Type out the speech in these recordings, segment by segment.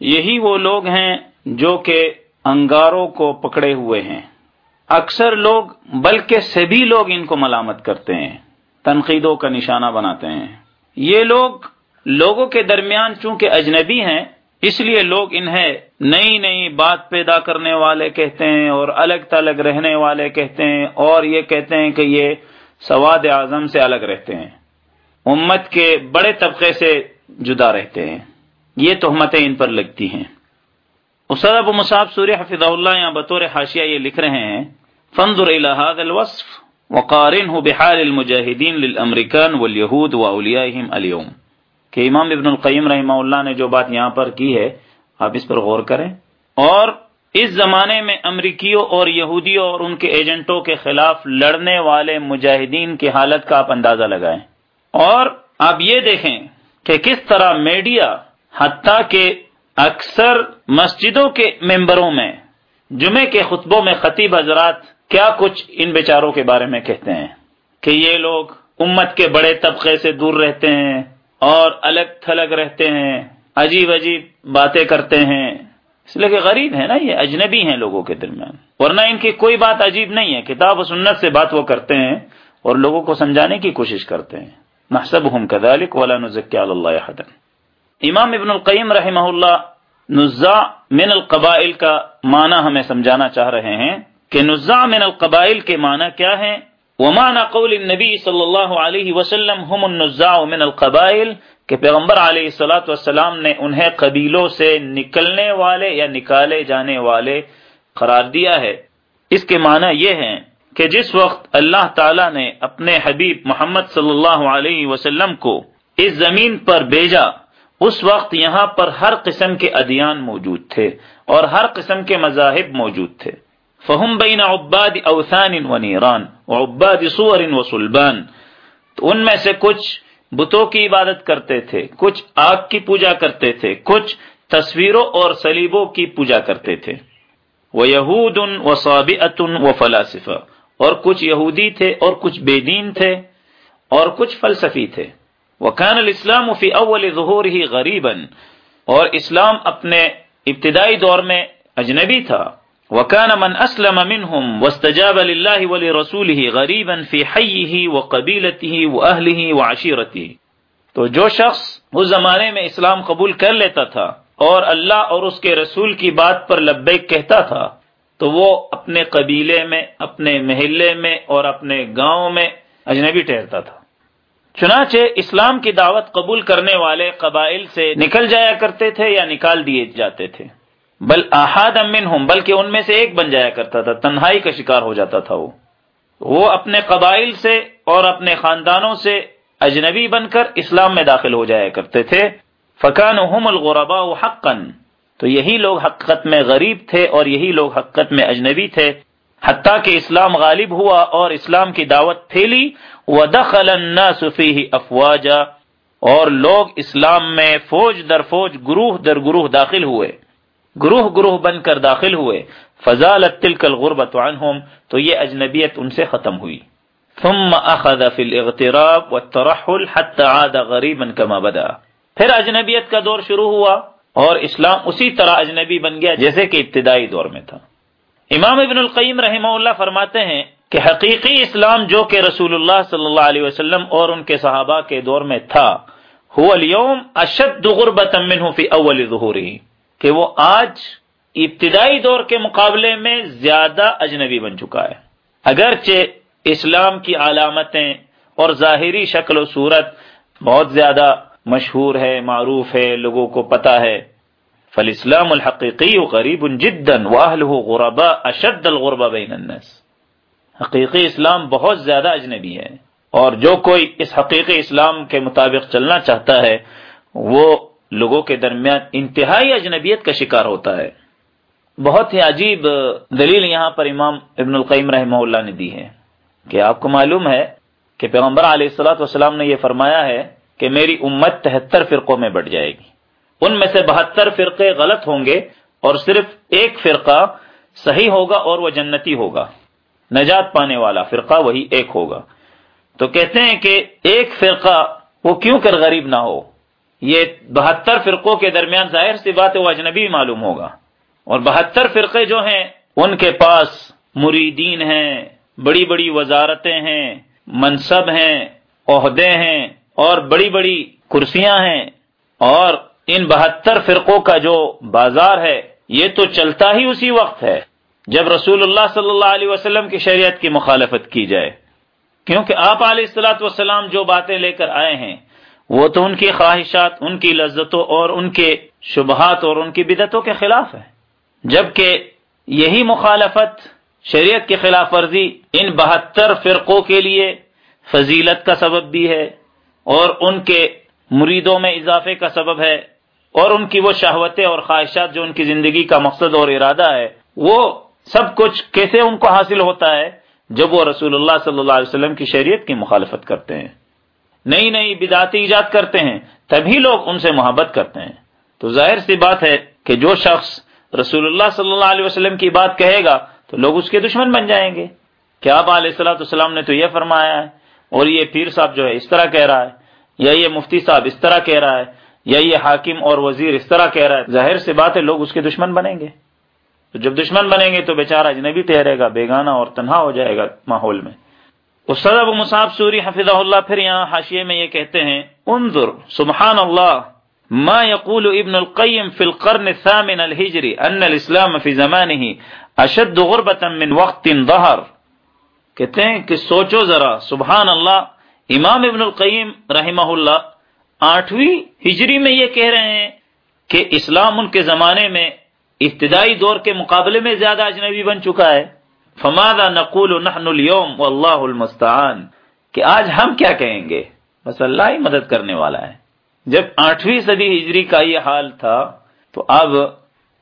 یہی وہ لوگ ہیں جو کہ انگاروں کو پکڑے ہوئے ہیں۔ اکثر لوگ، بلکہ سبھی لوگ ان کو ملامت کرتے ہیں، تنقیدوں کا نشانہ بناتے ہیں۔ یہ لوگ لوگوں کے درمیان چونکہ اجنبی ہیں، اس لیے لوگ انہیں نئی نئی بات پیدا کرنے والے کہتے ہیں اور الگ تلگ رہنے والے کہتے ہیں اور یہ کہتے ہیں کہ یہ سواد اعظم سے الگ رہتے ہیں۔ امت کے بڑے طبقے سے جدا رہتے ہیں۔ یہ تہمتیں ان پر لگتی ہیں۔ استاد ابو مصعب سوریہ حفظ اللہ یہاں بطور حاشیہ یہ لکھ رہے ہیں فنظر الى هذا الوصف وقارنه بحال المجاہدین للامریکان والیہود واولیائهم اليوم۔ کہ امام ابن القیم رحمہ اللہ نے جو بات یہاں پر کی ہے، آپ اس پر غور کریں۔ اور اس زمانے میں امریکیوں اور یہودیوں اور ان کے ایجنٹوں کے خلاف لڑنے والے مجاہدین کی حالت کا آپ اندازہ لگائیں۔ اور آپ یہ دیکھیں کہ کس طرح میڈیا حتیٰ کہ اکثر مسجدوں کے ممبروں میں، جمعے کے خطبوں میں خطیب حضرات کیا کچھ ان بیچاروں کے بارے میں کہتے ہیں؟ کہ یہ لوگ امت کے بڑے طبقے سے دور رہتے ہیں اور الگ تھلگ رہتے ہیں، عجیب عجیب باتیں کرتے ہیں۔ اس لیے کہ غریب ہے نا یہ، اجنبی ہیں لوگوں کے درمیان۔ ورنہ ان کی کوئی بات عجیب نہیں ہے۔ کتاب و سنت سے بات وہ کرتے ہیں اور لوگوں کو سمجھانے کی کوشش کرتے ہیں۔ نحسبهم كذلك ولا نزكي على الله امام ابن القیم رحمہ اللہ نزاع من القبائل کا معنی ہمیں سمجھانا چاہ رہے ہیں کہ نزاع من القبائل کے معنی کیا ہے ومعنى قول النبی صلی اللہ علیہ وسلم هم النزاع من القبائل کہ پیغمبر علیہ السلاۃ والسلام نے انہیں قبیلوں سے نکلنے والے یا نکالے جانے والے قرار دیا ہے۔ اس کے معنی یہ ہیں کہ جس وقت اللہ تعالی نے اپنے حبیب محمد صلی اللہ علیہ وسلم کو اس زمین پر بھیجا اس وقت یہاں پر ہر قسم کے ادیان موجود تھے اور ہر قسم کے مذاہب موجود تھے۔ فہم بین عباد اوثان و نیران و عباد صور و سلبان تو ان میں سے کچھ بتوں کی عبادت کرتے تھے، کچھ آگ کی پوجا کرتے تھے، کچھ تصویروں اور سلیبوں کی پوجا کرتے تھے۔ وہ یہود ان و صابعت و فلاسفہ۔ اور کچھ یہودی تھے اور کچھ بے دین تھے اور کچھ فلسفی تھے۔ وکان الاسلام فی اول ظہور ہی غریبا، اور اسلام اپنے ابتدائی دور میں اجنبی تھا۔ وکان من اسلم منهم واستجاب لله ولرسوله غریبا فی حیه وقبیلته واهله وعشیرته تو جو شخص اس زمانے میں اسلام قبول کر لیتا تھا اور اللہ اور اس کے رسول کی بات پر لبیک کہتا تھا، تو وہ اپنے قبیلے میں، اپنے محلے میں اور اپنے گاؤں میں اجنبی ٹھہرتا تھا۔ چنانچہ اسلام کی دعوت قبول کرنے والے قبائل سے نکل جایا کرتے تھے یا نکال دیے جاتے تھے۔ بل احاد امن ہوں بلکہ ان میں سے ایک بن جایا کرتا تھا، تنہائی کا شکار ہو جاتا تھا وہ۔ وہ اپنے قبائل سے اور اپنے خاندانوں سے اجنبی بن کر اسلام میں داخل ہو جایا کرتے تھے۔ فقان الغربا حقن تو یہی لوگ حقیقت میں غریب تھے اور یہی لوگ حقیقت میں اجنبی تھے۔ حتیٰ کہ اسلام غالب ہوا اور اسلام کی دعوت پھیلی، ودخل الناس فيه افواجا اور لوگ اسلام میں فوج در فوج، گروہ در گروہ داخل ہوئے۔ گروہ گروہ بن کر داخل ہوئے۔ فضالت تلك الغربت عنهم، تو یہ اجنبیت ان سے ختم ہوئی۔ ثم اخذ في الاغتراب والترحل حتى عاد غريبا كما بدا۔ پھر اجنبیت کا دور شروع ہوا اور اسلام اسی طرح اجنبی بن گیا، جیسے کہ ابتدائی دور میں تھا۔ امام ابن القیم رحمہ اللہ فرماتے ہیں کہ حقیقی اسلام جو کہ رسول اللہ صلی اللہ علیہ وسلم اور ان کے صحابہ کے دور میں تھا اليوم اشد غربت منه في اول ظهوره کہ وہ آج ابتدائی دور کے مقابلے میں زیادہ اجنبی بن چکا ہے۔ اگرچہ اسلام کی علامتیں اور ظاہری شکل و صورت بہت زیادہ مشہور ہے، معروف ہے، لوگوں کو پتہ ہے فالاسلام الحقیقی غریب جدا واہلہ غربا اشد الغربہ بین الناس۔ حقیقی اسلام بہت زیادہ اجنبی ہے۔ اور جو کوئی اس حقیقی اسلام کے مطابق چلنا چاہتا ہے، وہ لوگوں کے درمیان انتہائی اجنبیت کا شکار ہوتا ہے۔ بہت ہی عجیب دلیل یہاں پر امام ابن القیم رحمہ اللہ نے دی ہے کہ آپ کو معلوم ہے کہ پیغمبر علیہ السلاۃ والسلام نے یہ فرمایا ہے کہ میری امت تہتر فرقوں میں بڑھ جائے گی۔ ان میں سے بہتر فرقے غلط ہوں گے اور صرف ایک فرقہ صحیح ہوگا اور وہ جنتی ہوگا۔ نجات پانے والا فرقہ وہی ایک ہوگا۔ تو کہتے ہیں کہ ایک فرقہ وہ کیوں کر غریب نہ ہو؟ یہ بہتر فرقوں کے درمیان ظاہر سی بات ہے، وہ اجنبی معلوم ہوگا۔ اور بہتر فرقے جو ہیں، ان کے پاس مریدین ہیں، بڑی بڑی وزارتیں ہیں، منصب ہیں، عہدے ہیں اور بڑی بڑی کرسیاں ہیں اور ان بہتر فرقوں کا جو بازار ہے، یہ تو چلتا ہی اسی وقت ہے، جب رسول اللہ صلی اللہ علیہ وسلم کی شریعت کی مخالفت کی جائے۔ کیونکہ آپ علیہ السلاۃ وسلام جو باتیں لے کر آئے ہیں، وہ تو ان کی خواہشات، ان کی لذتوں اور ان کے شبہات اور ان کی بدتوں کے خلاف ہے جبکہ یہی مخالفت شریعت کی خلاف ورزی ان بہتر فرقوں کے لیے فضیلت کا سبب بھی ہے اور ان کے مریدوں میں اضافے کا سبب ہے۔ اور ان کی وہ شہوتیں اور خواہشات جو ان کی زندگی کا مقصد اور ارادہ ہے، وہ سب کچھ کیسے ان کو حاصل ہوتا ہے؟ جب وہ رسول اللہ صلی اللہ علیہ وسلم کی شریعت کی مخالفت کرتے ہیں۔ نئی نئی بداتی ایجاد کرتے ہیں، تبھی لوگ ان سے محبت کرتے ہیں۔ تو ظاہر سی بات ہے کہ جو شخص رسول اللہ صلی اللہ علیہ وسلم کی بات کہے گا، تو لوگ اس کے دشمن بن جائیں گے۔ کیا آپ علیہ السلاۃ السلام نے تو یہ فرمایا ہے؟ اور یہ پیر صاحب جو ہے، اس طرح کہہ رہا ہے، یا یہ مفتی صاحب اس طرح کہہ رہا ہے یا یہ حاکم اور وزیر اس طرح کہہ رہا ہے، ظاہر سی بات ہے، لوگ اس کے دشمن بنیں گے۔ تو جب دشمن بنیں گے تو بیچارہ اجنبی ٹھہرے گا، بیگانہ اور تنہا ہو جائے گا ماحول میں۔ استاد ابو مصعب سوری حفظ اللہ پھر یہاں حاشیے میں یہ کہتے ہیں، انظر سبحان اللہ ما يقول ابن القیم فی القرن الثامن الحجری ان الاسلام فی زمانه اشد غربتا من وقت ظہر۔ کہتے ہیں کہ سوچو ذرا سبحان اللہ امام ابن القیم رحمہ اللہ آٹھویں ہجری میں یہ کہہ رہے ہیں کہ اسلام ان کے زمانے میں ابتدائی دور کے مقابلے میں زیادہ اجنبی بن چکا ہے۔ فمادا نقول نحن اليوم واللہ المستعان۔ کہ آج ہم کیا کہیں گے؟ بس اللہ ہی مدد کرنے والا ہے۔ جب آٹھویں صدی ہجری کا یہ حال تھا، تو اب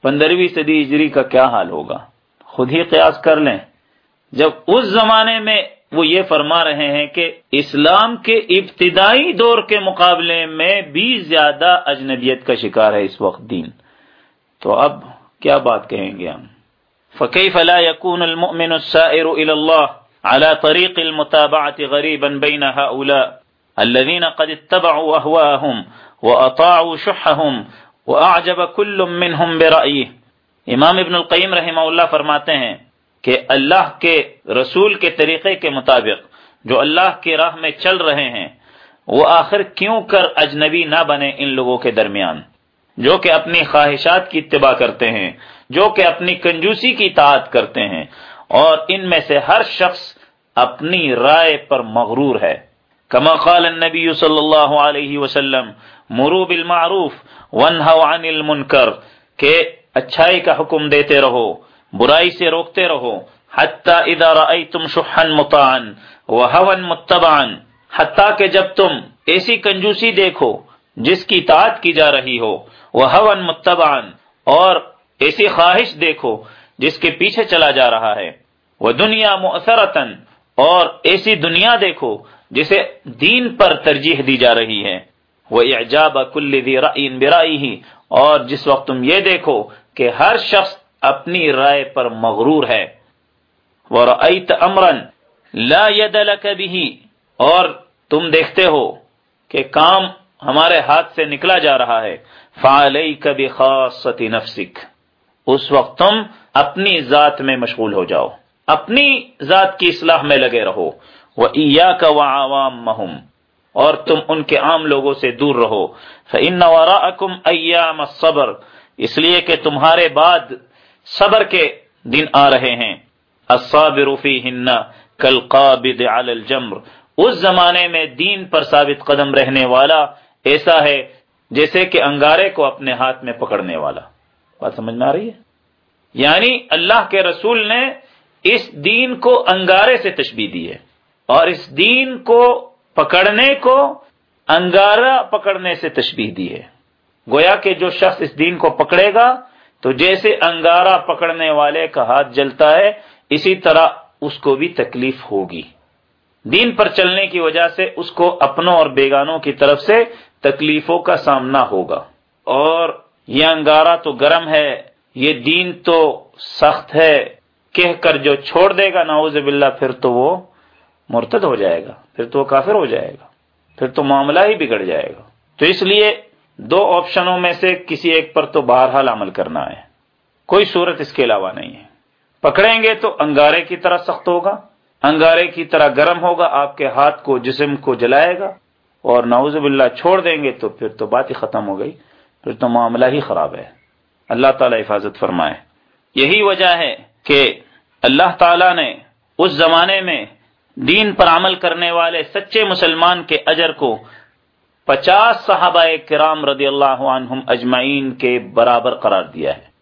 پندرہویں صدی ہجری کا کیا حال ہوگا؟ خود ہی قیاس کر لیں۔ جب اس زمانے میں وہ یہ فرما رہے ہیں کہ اسلام کے ابتدائی دور کے مقابلے میں بھی زیادہ اجنبیت کا شکار ہے اس وقت دین۔ تو اب کیا بات کہیں گے ہم؟ فكيف لا يكون المؤمن السائر إلى الله على طريق المتابعة غريبا بين هؤلاء الذين قد اتبعوا أهواءهم وأطاعوا شحهم وأعجب كل منهم برأيه۔ امام ابن القیم رحمہ اللہ فرماتے ہیں کہ اللہ کے رسول کے طریقے کے مطابق جو اللہ کی راہ میں چل رہے ہیں، وہ آخر کیوں کر اجنبی نہ بنے ان لوگوں کے درمیان؟ جو کہ اپنی خواہشات کی اتباع کرتے ہیں، جو کہ اپنی کنجوسی کی اطاعت کرتے ہیں، اور ان میں سے ہر شخص اپنی رائے پر مغرور ہے۔ کما قال النبی صلی اللہ علیہ وسلم، مرو بالمعروف، ونہو عن المنکر، کہ اچھائی کا حکم دیتے رہو۔ برائی سے روکتے رہو۔ حتی اذا رأیتم شحا مطاعا وہوا متبعا حتی کہ جب تم ایسی کنجوسی دیکھو جس کی اطاعت کی جا رہی ہو۔ وہوا متبعا اور ایسی خواہش دیکھو جس کے پیچھے چلا جا رہا ہے۔ وہ دنیا مؤثرتن اور ایسی دنیا دیکھو جسے دین پر ترجیح دی جا رہی ہے۔ وہ اعجاب کل ذی برائی ہی اور جس وقت تم یہ دیکھو کہ ہر شخص اپنی رائے پر مغرور ہے۔ وَرَأَيْتَ أَمْرًا لَا يَدَ لَكَ بِهِ۔ اور تم دیکھتے ہو کہ کام ہمارے ہاتھ سے نکلا جا رہا ہے۔ فَعَلَيْكَ بِخَاصَّةِ نَفْسِكَ۔ اس وقت تم اپنی ذات میں مشغول ہو جاؤ۔ اپنی ذات کی اصلاح میں لگے رہو۔ وہ ایا اور تم ان کے عام لوگوں سے دور رہو۔ فن وراءکم ایام صبر اس لیے کہ تمہارے بعد صبر کے دن آ رہے ہیں۔ الصابر فیہن کالقابض علی الجمر۔ اس زمانے میں دین پر ثابت قدم رہنے والا ایسا ہے جیسے کہ انگارے کو اپنے ہاتھ میں پکڑنے والا۔ بات سمجھ میں آ رہی ہے؟ یعنی اللہ کے رسول نے اس دین کو انگارے سے تشبیح دی ہے اور اس دین کو پکڑنے کو انگارہ پکڑنے سے تشبیح دی ہے۔ گویا کہ جو شخص اس دین کو پکڑے گا تو جیسے انگارہ پکڑنے والے کا ہاتھ جلتا ہے، اسی طرح اس کو بھی تکلیف ہوگی۔ دین پر چلنے کی وجہ سے اس کو اپنوں اور بیگانوں کی طرف سے تکلیفوں کا سامنا ہوگا۔ اور یہ انگارہ تو گرم ہے، یہ دین تو سخت ہے۔ کہہ کر جو چھوڑ دے گا ناؤز باللہ، پھر تو وہ مرتد ہو جائے گا۔ پھر تو وہ کافر ہو جائے گا۔ پھر تو معاملہ ہی بگڑ جائے گا۔ تو اس لیے دو آپشنوں میں سے کسی ایک پر تو بہرحال عمل کرنا ہے۔ کوئی صورت اس کے علاوہ نہیں ہے۔ پکڑیں گے تو انگارے کی طرح سخت ہوگا۔ انگارے کی طرح گرم ہوگا، آپ کے ہاتھ کو، جسم کو جلائے گا۔ اور نعوذ باللہ چھوڑ دیں گے تو پھر تو بات ہی ختم ہو گئی۔ پھر تو معاملہ ہی خراب ہے۔ اللہ تعالی حفاظت فرمائے۔ یہی وجہ ہے کہ اللہ تعالی نے اس زمانے میں دین پر عمل کرنے والے سچے مسلمان کے اجر کو پچاس صحابہ کرام رضی اللہ عنہم اجمعین کے برابر قرار دیا ہے۔